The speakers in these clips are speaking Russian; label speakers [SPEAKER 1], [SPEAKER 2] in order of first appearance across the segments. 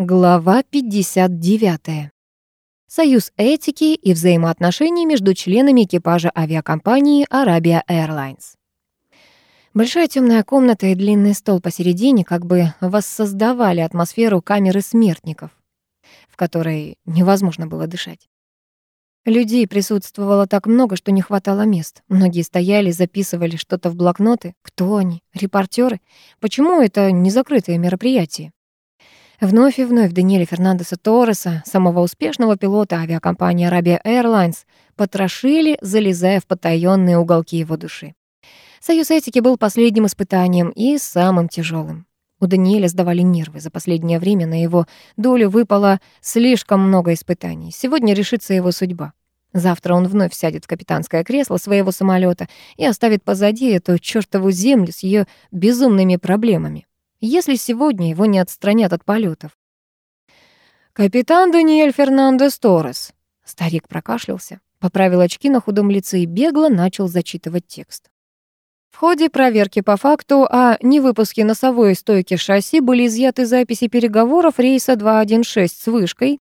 [SPEAKER 1] Глава 59. Союз этики и взаимоотношений между членами экипажа авиакомпании Arabia Airlines. Большая темная комната и длинный стол посередине как бы воссоздавали атмосферу камеры смертников, в которой невозможно было дышать. Людей присутствовало так много, что не хватало мест. Многие стояли, записывали что-то в блокноты. Кто они? Репортеры? Почему это не закрытое мероприятие? Вновь и вновь Даниэля Фернандеса Торреса, самого успешного пилота авиакомпании Arabia Airlines, потрошили, залезая в потаённые уголки его души. Союз этики был последним испытанием и самым тяжелым. У Даниэля сдавали нервы. За последнее время на его долю выпало слишком много испытаний. Сегодня решится его судьба. Завтра он вновь сядет в капитанское кресло своего самолета и оставит позади эту чёртову землю с ее безумными проблемами если сегодня его не отстранят от полетов. «Капитан Даниэль Фернандес Торрес», — старик прокашлялся, поправил очки на худом лице и бегло начал зачитывать текст. В ходе проверки по факту о невыпуске носовой стойки шасси были изъяты записи переговоров рейса 216 с вышкой,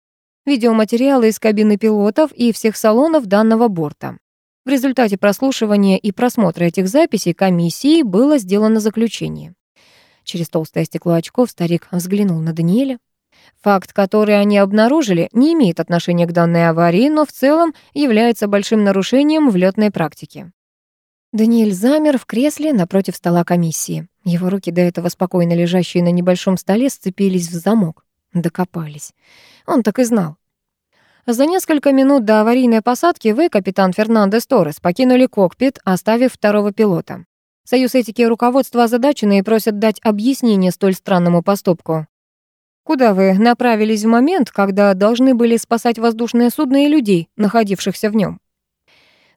[SPEAKER 1] видеоматериалы из кабины пилотов и всех салонов данного борта. В результате прослушивания и просмотра этих записей комиссии было сделано заключение. Через толстое стекло очков старик взглянул на Даниэля. Факт, который они обнаружили, не имеет отношения к данной аварии, но в целом является большим нарушением в лётной практике. Даниэль замер в кресле напротив стола комиссии. Его руки, до этого спокойно лежащие на небольшом столе, сцепились в замок. Докопались. Он так и знал. За несколько минут до аварийной посадки вы, капитан Фернандес Торрес, покинули кокпит, оставив второго пилота. Союз этики и руководство озадачены и просят дать объяснение столь странному поступку. Куда вы направились в момент, когда должны были спасать воздушное судно и людей, находившихся в нем?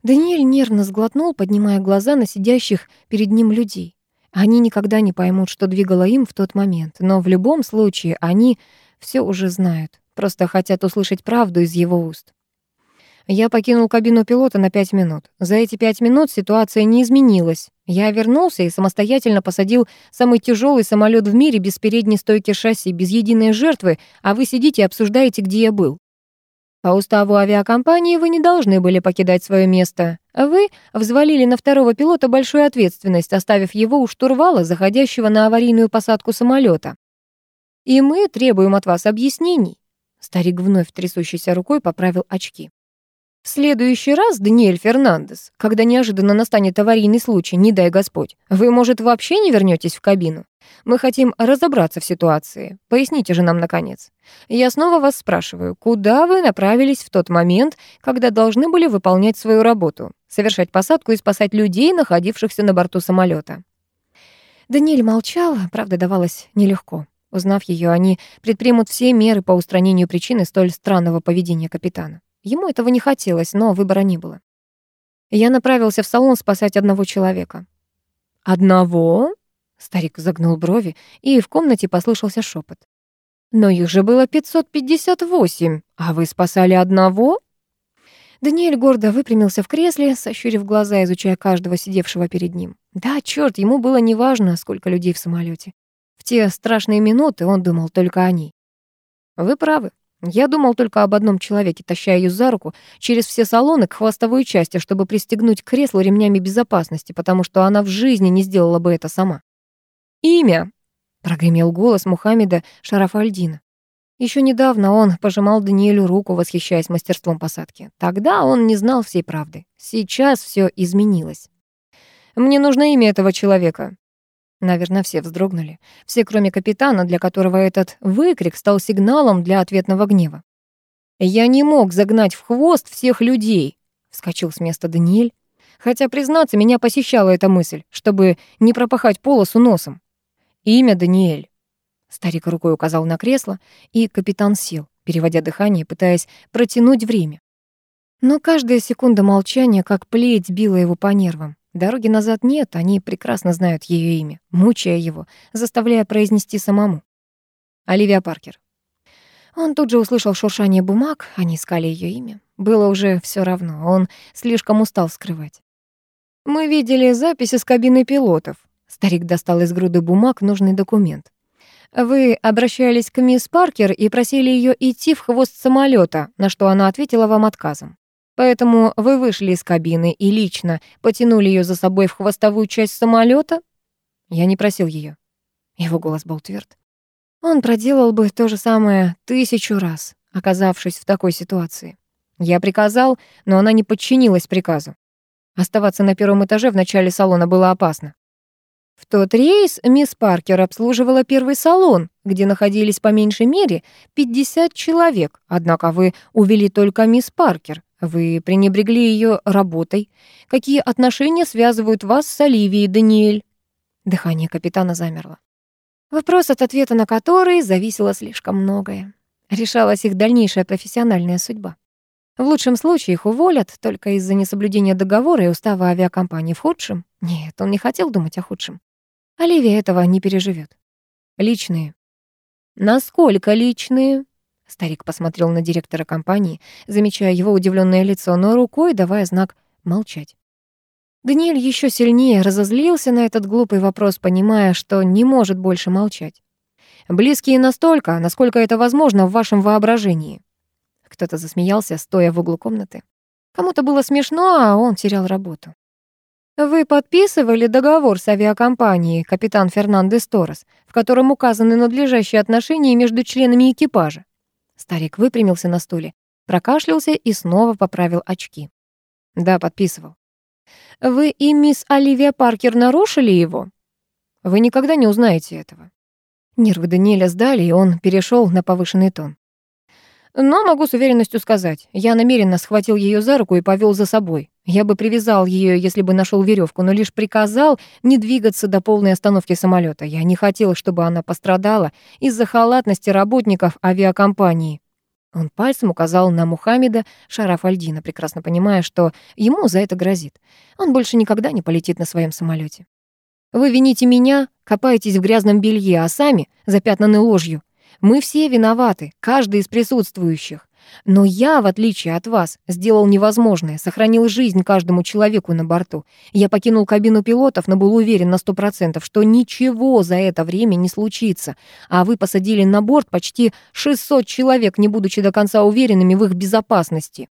[SPEAKER 1] Даниэль нервно сглотнул, поднимая глаза на сидящих перед ним людей. Они никогда не поймут, что двигало им в тот момент, но в любом случае они все уже знают, просто хотят услышать правду из его уст. Я покинул кабину пилота на пять минут. За эти пять минут ситуация не изменилась. Я вернулся и самостоятельно посадил самый тяжелый самолет в мире без передней стойки шасси, без единой жертвы, а вы сидите и обсуждаете, где я был. По уставу авиакомпании вы не должны были покидать свое место. Вы взвалили на второго пилота большую ответственность, оставив его у штурвала, заходящего на аварийную посадку самолета. И мы требуем от вас объяснений. Старик вновь трясущейся рукой поправил очки. В следующий раз, Даниэль Фернандес, когда неожиданно настанет аварийный случай, не дай Господь, вы, может, вообще не вернетесь в кабину? Мы хотим разобраться в ситуации. Поясните же нам, наконец. Я снова вас спрашиваю, куда вы направились в тот момент, когда должны были выполнять свою работу, совершать посадку и спасать людей, находившихся на борту самолета? Даниэль молчал, правда, давалось нелегко. Узнав ее, они предпримут все меры по устранению причины столь странного поведения капитана. Ему этого не хотелось, но выбора не было. Я направился в салон спасать одного человека. «Одного?» — старик загнул брови, и в комнате послышался шепот. «Но их же было 558, а вы спасали одного?» Даниэль гордо выпрямился в кресле, сощурив глаза, изучая каждого сидевшего перед ним. Да, чёрт, ему было неважно, сколько людей в самолете. В те страшные минуты он думал только о ней. «Вы правы», я думал только об одном человеке, таща ее за руку через все салоны к хвостовой части, чтобы пристегнуть к креслу ремнями безопасности, потому что она в жизни не сделала бы это сама. «Имя!» — прогремел голос Мухаммеда Шарафальдина. Еще недавно он пожимал Даниэлю руку, восхищаясь мастерством посадки. Тогда он не знал всей правды. Сейчас все изменилось. «Мне нужно имя этого человека», Наверное, все вздрогнули. Все, кроме капитана, для которого этот выкрик стал сигналом для ответного гнева. «Я не мог загнать в хвост всех людей», — вскочил с места Даниэль. Хотя, признаться, меня посещала эта мысль, чтобы не пропахать полосу носом. «Имя Даниэль». Старик рукой указал на кресло, и капитан сел, переводя дыхание, пытаясь протянуть время. Но каждая секунда молчания, как плеть, била его по нервам. Дороги назад нет, они прекрасно знают ее имя, мучая его, заставляя произнести самому. Оливия Паркер. Он тут же услышал шуршание бумаг, они искали ее имя. Было уже все равно, он слишком устал скрывать. «Мы видели записи с кабины пилотов». Старик достал из груды бумаг нужный документ. Вы обращались к мисс Паркер и просили ее идти в хвост самолета, на что она ответила вам отказом. Поэтому вы вышли из кабины и лично потянули ее за собой в хвостовую часть самолета? Я не просил ее. Его голос был тверд. Он проделал бы то же самое тысячу раз, оказавшись в такой ситуации. Я приказал, но она не подчинилась приказу. Оставаться на первом этаже в начале салона было опасно. В тот рейс мисс Паркер обслуживала первый салон, где находились по меньшей мере 50 человек, однако вы увели только мисс Паркер. Вы пренебрегли ее работой. Какие отношения связывают вас с Оливией, Даниэль? Дыхание капитана замерло. Вопрос, от ответа на который зависело слишком многое. Решалась их дальнейшая профессиональная судьба. В лучшем случае их уволят только из-за несоблюдения договора и устава авиакомпании. В худшем? Нет, он не хотел думать о худшем. Оливия этого не переживет. Личные. Насколько личные? Старик посмотрел на директора компании, замечая его удивленное лицо, но рукой давая знак молчать. Даниэль еще сильнее разозлился на этот глупый вопрос, понимая, что не может больше молчать. Близкие настолько, насколько это возможно в вашем воображении. Кто-то засмеялся, стоя в углу комнаты. Кому-то было смешно, а он терял работу. Вы подписывали договор с авиакомпанией капитан Фернандес Торрес, в котором указаны надлежащие отношения между членами экипажа. Старик выпрямился на стуле, прокашлялся и снова поправил очки. Да, подписывал. Вы и мисс Оливия Паркер нарушили его? Вы никогда не узнаете этого. Нервы Даниэля сдали, и он перешел на повышенный тон. Но могу с уверенностью сказать, я намеренно схватил ее за руку и повел за собой. Я бы привязал ее, если бы нашел веревку, но лишь приказал не двигаться до полной остановки самолета. Я не хотел, чтобы она пострадала из-за халатности работников авиакомпании. Он пальцем указал на Мухаммеда Шарафальдина, прекрасно понимая, что ему за это грозит. Он больше никогда не полетит на своем самолете. Вы вините меня, копаетесь в грязном белье, а сами запятнаны ложью. Мы все виноваты, каждый из присутствующих. Но я, в отличие от вас, сделал невозможное, сохранил жизнь каждому человеку на борту. Я покинул кабину пилотов, но был уверен на сто процентов, что ничего за это время не случится. А вы посадили на борт почти 600 человек, не будучи до конца уверенными в их безопасности.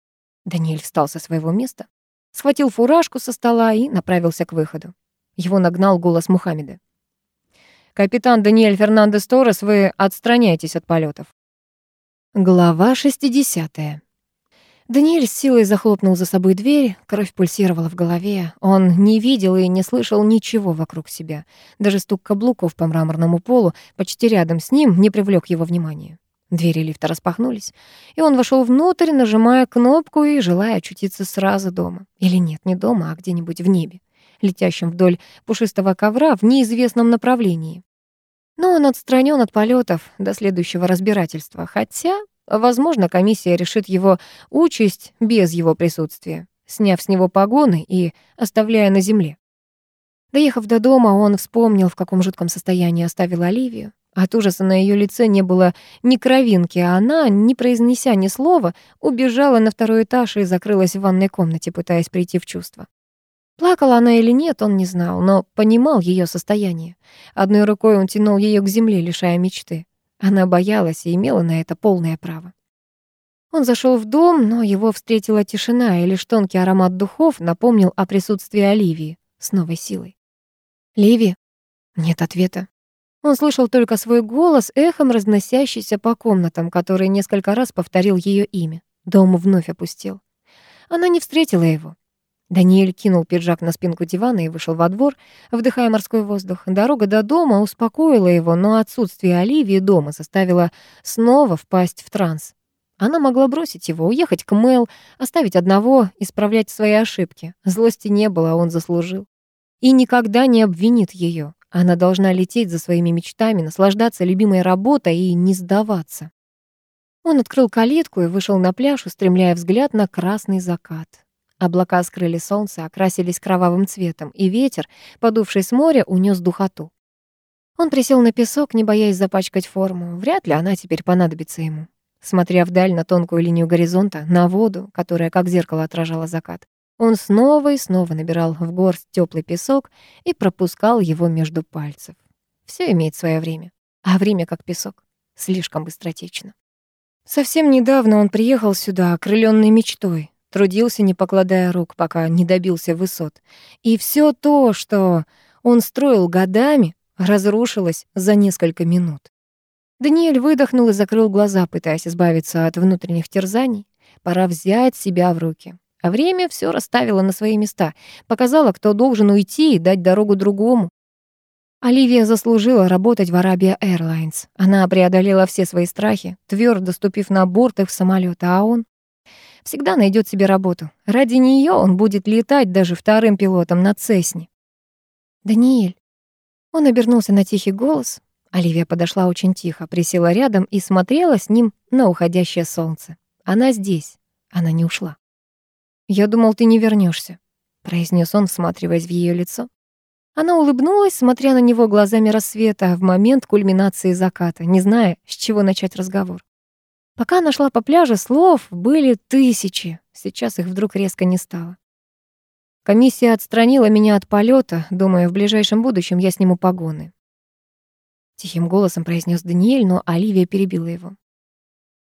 [SPEAKER 1] Даниэль встал со своего места, схватил фуражку со стола и направился к выходу. Его нагнал голос Мухаммеда. «Капитан Даниэль Фернандес Торрес, вы отстраняетесь от полетов. Глава 60. Даниэль с силой захлопнул за собой дверь, кровь пульсировала в голове. Он не видел и не слышал ничего вокруг себя. Даже стук каблуков по мраморному полу почти рядом с ним не привлек его внимания. Двери лифта распахнулись, и он вошел внутрь, нажимая кнопку и желая очутиться сразу дома. Или нет, не дома, а где-нибудь в небе, летящем вдоль пушистого ковра в неизвестном направлении. Но он отстранен от полетов до следующего разбирательства, хотя, возможно, комиссия решит его участь без его присутствия, сняв с него погоны и оставляя на земле. Доехав до дома, он вспомнил, в каком жутком состоянии оставил Оливию. От ужаса на ее лице не было ни кровинки, а она, не произнеся ни слова, убежала на второй этаж и закрылась в ванной комнате, пытаясь прийти в чувство. Плакала она или нет, он не знал, но понимал ее состояние. Одной рукой он тянул ее к земле, лишая мечты. Она боялась и имела на это полное право. Он зашел в дом, но его встретила тишина, и лишь тонкий аромат духов напомнил о присутствии Оливии с новой силой. «Ливи?» Нет ответа. Он слышал только свой голос, эхом разносящийся по комнатам, который несколько раз повторил ее имя. Дом вновь опустел. Она не встретила его. Даниэль кинул пиджак на спинку дивана и вышел во двор, вдыхая морской воздух. Дорога до дома успокоила его, но отсутствие Оливии дома заставило снова впасть в транс. Она могла бросить его, уехать к Мэл, оставить одного, исправлять свои ошибки. Злости не было, а он заслужил. И никогда не обвинит ее. Она должна лететь за своими мечтами, наслаждаться любимой работой и не сдаваться. Он открыл калитку и вышел на пляж, устремляя взгляд на красный закат. Облака скрыли солнце, окрасились кровавым цветом, и ветер, подувший с моря, унес духоту. Он присел на песок, не боясь запачкать форму. Вряд ли она теперь понадобится ему. Смотря вдаль на тонкую линию горизонта, на воду, которая как зеркало отражала закат, он снова и снова набирал в горсть теплый песок и пропускал его между пальцев. Все имеет свое время. а время как песок. Слишком быстротечно. Совсем недавно он приехал сюда, окрылённый мечтой, трудился, не покладая рук, пока не добился высот. И все то, что он строил годами, разрушилось за несколько минут. Даниэль выдохнул и закрыл глаза, пытаясь избавиться от внутренних терзаний. Пора взять себя в руки. А время все расставило на свои места, показало, кто должен уйти и дать дорогу другому. Оливия заслужила работать в Arabia Airlines. Она преодолела все свои страхи, твердо ступив на борт их самолета, а он всегда найдет себе работу. Ради нее он будет летать даже вторым пилотом на Цесне. «Даниэль». Он обернулся на тихий голос. Оливия подошла очень тихо, присела рядом и смотрела с ним на уходящее солнце. Она здесь. Она не ушла. «Я думал, ты не вернешься, произнес он, всматриваясь в ее лицо. Она улыбнулась, смотря на него глазами рассвета в момент кульминации заката, не зная, с чего начать разговор. Пока она шла по пляжу, слов были тысячи. Сейчас их вдруг резко не стало. Комиссия отстранила меня от полета, думая, в ближайшем будущем я сниму погоны. Тихим голосом произнес Даниэль, но Оливия перебила его.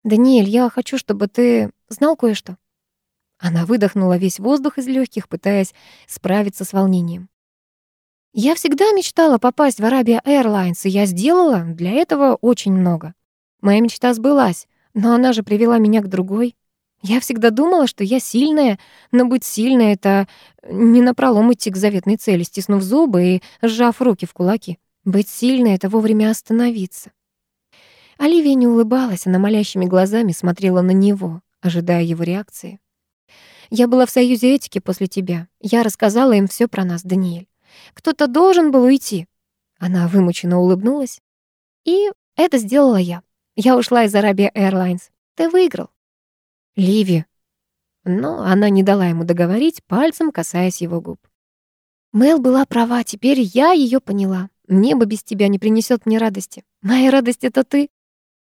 [SPEAKER 1] «Даниэль, я хочу, чтобы ты знал кое-что». Она выдохнула весь воздух из легких, пытаясь справиться с волнением. Я всегда мечтала попасть в Arabia Airlines, и я сделала для этого очень много. Моя мечта сбылась, но она же привела меня к другой. Я всегда думала, что я сильная, но быть сильной — это не напролом идти к заветной цели, стиснув зубы и сжав руки в кулаки. Быть сильной — это вовремя остановиться. Оливия не улыбалась, она молящими глазами смотрела на него, ожидая его реакции. «Я была в Союзе этики после тебя. Я рассказала им все про нас, Даниэль. Кто-то должен был уйти. Она вымученно улыбнулась. И это сделала я. Я ушла из Arabia Airlines. Ты выиграл. Ливи. Но она не дала ему договорить, пальцем касаясь его губ. Мэл была права, теперь я ее поняла. Небо без тебя не принесет мне радости. Моя радость — это ты.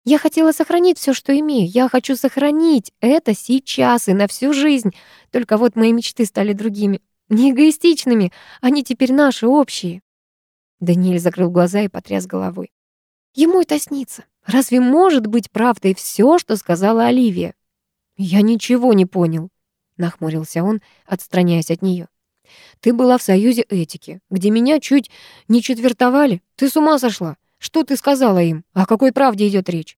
[SPEAKER 1] Я хотела сохранить все, что имею. Я хочу сохранить это сейчас и на всю жизнь. Только вот мои мечты стали другими. Не эгоистичными, они теперь наши, общие. Даниэль закрыл глаза и потряс головой. Ему это снится. Разве может быть правдой все, что сказала Оливия? Я ничего не понял, нахмурился он, отстраняясь от нее. Ты была в Союзе этики, где меня чуть не четвертовали. Ты с ума сошла? Что ты сказала им? О какой правде идет речь?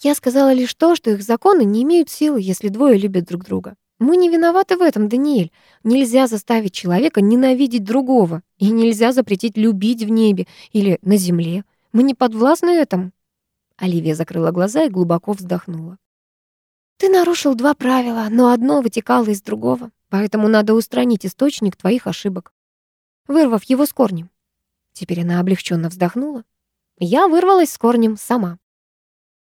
[SPEAKER 1] Я сказала лишь то, что их законы не имеют силы, если двое любят друг друга. Мы не виноваты в этом, Даниэль. Нельзя заставить человека ненавидеть другого, и нельзя запретить любить в небе или на земле. Мы не подвластны этому. Оливия закрыла глаза и глубоко вздохнула. Ты нарушил два правила, но одно вытекало из другого, поэтому надо устранить источник твоих ошибок, вырвав его с корнем. Теперь она облегченно вздохнула. Я вырвалась с корнем сама.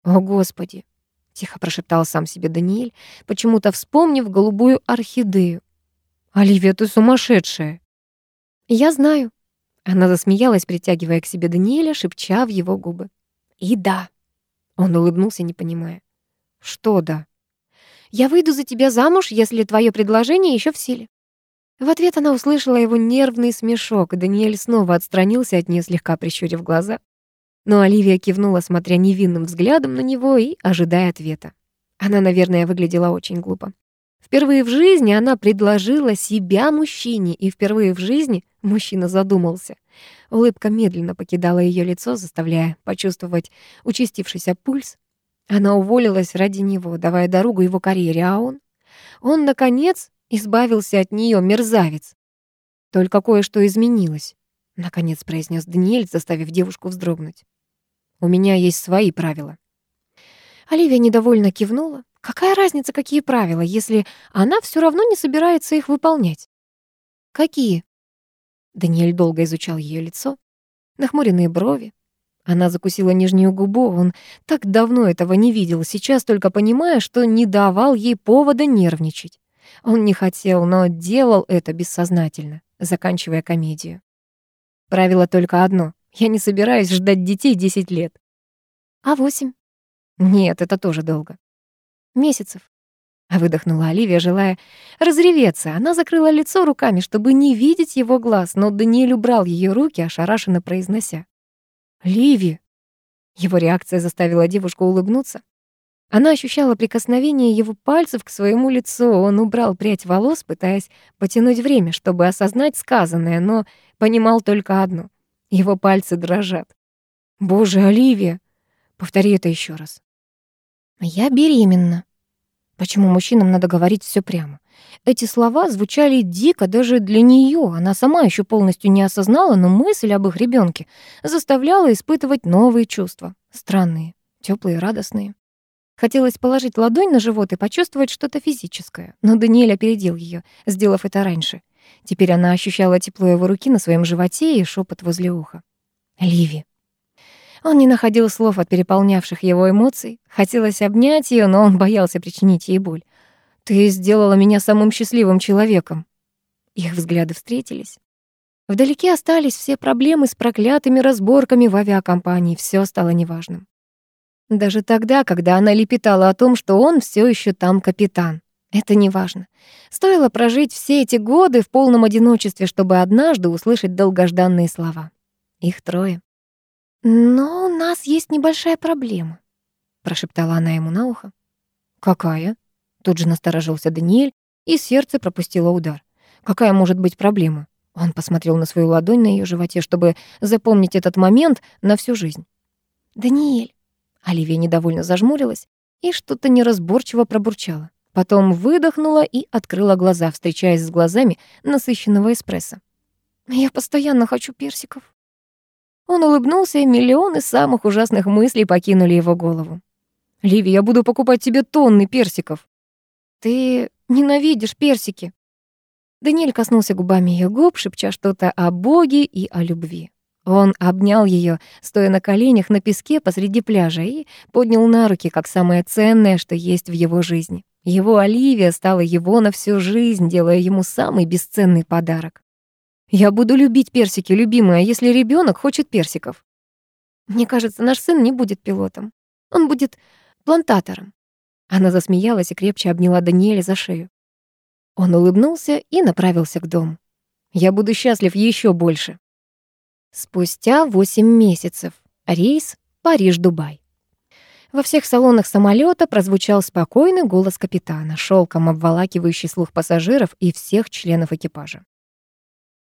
[SPEAKER 1] О, Господи! Тихо прошептал сам себе Даниэль, почему-то вспомнив голубую орхидею. «Оливия, ты сумасшедшая!» «Я знаю». Она засмеялась, притягивая к себе Даниэля, шепча в его губы. «И да». Он улыбнулся, не понимая. «Что да?» «Я выйду за тебя замуж, если твое предложение еще в силе». В ответ она услышала его нервный смешок, Даниэль снова отстранился от нее, слегка прищурив глаза. Но Оливия кивнула, смотря невинным взглядом на него и ожидая ответа. Она, наверное, выглядела очень глупо. Впервые в жизни она предложила себя мужчине, и впервые в жизни мужчина задумался. Улыбка медленно покидала ее лицо, заставляя почувствовать участившийся пульс. Она уволилась ради него, давая дорогу его карьере, а он? Он, наконец, избавился от нее, мерзавец. Только кое-что изменилось, наконец произнес Даниэль, заставив девушку вздрогнуть. У меня есть свои правила». Оливия недовольно кивнула. Какая разница, какие правила, если она все равно не собирается их выполнять? «Какие?» Даниэль долго изучал ее лицо, нахмуренные брови. Она закусила нижнюю губу, он так давно этого не видел, сейчас только понимая, что не давал ей повода нервничать. Он не хотел, но делал это бессознательно, заканчивая комедию. Правило только одно я не собираюсь ждать детей 10 лет. А восемь? Нет, это тоже долго. Месяцев. Выдохнула Оливия, желая разреветься. Она закрыла лицо руками, чтобы не видеть его глаз, но Даниэль убрал ее руки, ошарашенно произнося. «Ливи!» Его реакция заставила девушку улыбнуться. Она ощущала прикосновение его пальцев к своему лицу. Он убрал прядь волос, пытаясь потянуть время, чтобы осознать сказанное, но понимал только одно — его пальцы дрожат. «Боже, Оливия!» Повтори это еще раз. «Я беременна». Почему мужчинам надо говорить все прямо? Эти слова звучали дико даже для нее. Она сама еще полностью не осознала, но мысль об их ребенке заставляла испытывать новые чувства. Странные, теплые, радостные. Хотелось положить ладонь на живот и почувствовать что-то физическое, но Даниэль опередил ее, сделав это раньше. Теперь она ощущала тепло его руки на своем животе и шепот возле уха. «Ливи». Он не находил слов от переполнявших его эмоций. Хотелось обнять ее, но он боялся причинить ей боль. «Ты сделала меня самым счастливым человеком». Их взгляды встретились. Вдалеке остались все проблемы с проклятыми разборками в авиакомпании, все стало неважным. Даже тогда, когда она лепетала о том, что он все еще там капитан. Это неважно. Стоило прожить все эти годы в полном одиночестве, чтобы однажды услышать долгожданные слова. Их трое. «Но у нас есть небольшая проблема», — прошептала она ему на ухо. «Какая?» Тут же насторожился Даниэль, и сердце пропустило удар. «Какая может быть проблема?» Он посмотрел на свою ладонь на ее животе, чтобы запомнить этот момент на всю жизнь. «Даниэль!» Оливия недовольно зажмурилась и что-то неразборчиво пробурчала. Потом выдохнула и открыла глаза, встречаясь с глазами насыщенного эспрессо. «Я постоянно хочу персиков». Он улыбнулся, и миллионы самых ужасных мыслей покинули его голову. «Ливи, я буду покупать тебе тонны персиков». «Ты ненавидишь персики». Даниэль коснулся губами ее губ, шепча что-то о Боге и о любви. Он обнял ее, стоя на коленях на песке посреди пляжа, и поднял на руки, как самое ценное, что есть в его жизни. Его Оливия стала его на всю жизнь, делая ему самый бесценный подарок. «Я буду любить персики, любимая, если ребенок хочет персиков». «Мне кажется, наш сын не будет пилотом. Он будет плантатором». Она засмеялась и крепче обняла Даниэля за шею. Он улыбнулся и направился к дому. «Я буду счастлив еще больше». Спустя 8 месяцев. Рейс Париж-Дубай. Во всех салонах самолета прозвучал спокойный голос капитана, шелком обволакивающий слух пассажиров и всех членов экипажа.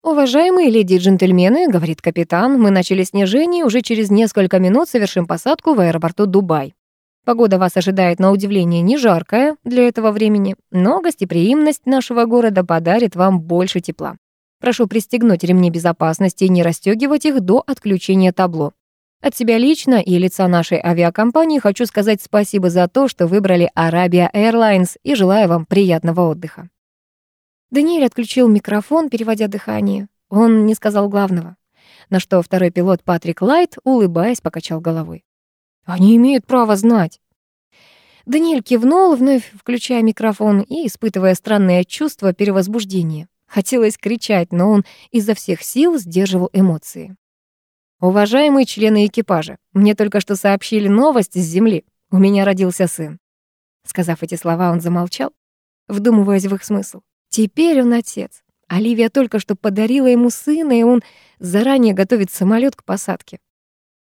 [SPEAKER 1] «Уважаемые леди и джентльмены», — говорит капитан, «мы начали снижение, уже через несколько минут совершим посадку в аэропорту Дубай. Погода вас ожидает на удивление не жаркая для этого времени, но гостеприимность нашего города подарит вам больше тепла. Прошу пристегнуть ремни безопасности и не расстегивать их до отключения табло. От себя лично и лица нашей авиакомпании хочу сказать спасибо за то, что выбрали Arabia Airlines и желаю вам приятного отдыха. Даниэль отключил микрофон, переводя дыхание. Он не сказал главного. На что второй пилот Патрик Лайт, улыбаясь, покачал головой. «Они имеют право знать». Даниэль кивнул, вновь включая микрофон и испытывая странное чувство перевозбуждения. Хотелось кричать, но он изо всех сил сдерживал эмоции. «Уважаемые члены экипажа, мне только что сообщили новость с Земли. У меня родился сын». Сказав эти слова, он замолчал, вдумываясь в их смысл. Теперь он отец. Оливия только что подарила ему сына, и он заранее готовит самолет к посадке.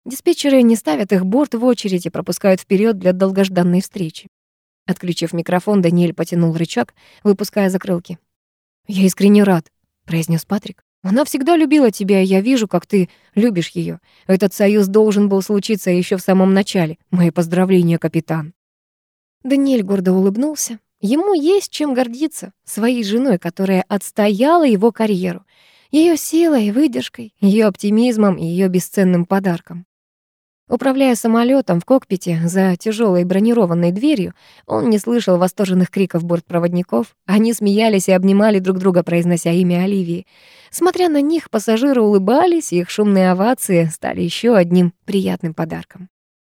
[SPEAKER 1] Диспетчеры не ставят их борт в очередь и пропускают вперед для долгожданной встречи. Отключив микрофон, Даниэль потянул рычаг, выпуская закрылки. «Я искренне рад», — произнес Патрик. «Она всегда любила тебя, и я вижу, как ты любишь ее. Этот союз должен был случиться еще в самом начале. Мои поздравления, капитан». Даниэль гордо улыбнулся. Ему есть чем гордиться. Своей женой, которая отстояла его карьеру. Ее силой, выдержкой, ее оптимизмом и ее бесценным подарком. Управляя самолетом в кокпите за тяжелой бронированной дверью, он не слышал восторженных криков бортпроводников. Они смеялись и обнимали друг друга, произнося имя Оливии. Смотря на них, пассажиры улыбались, и их шумные овации стали еще одним приятным подарком.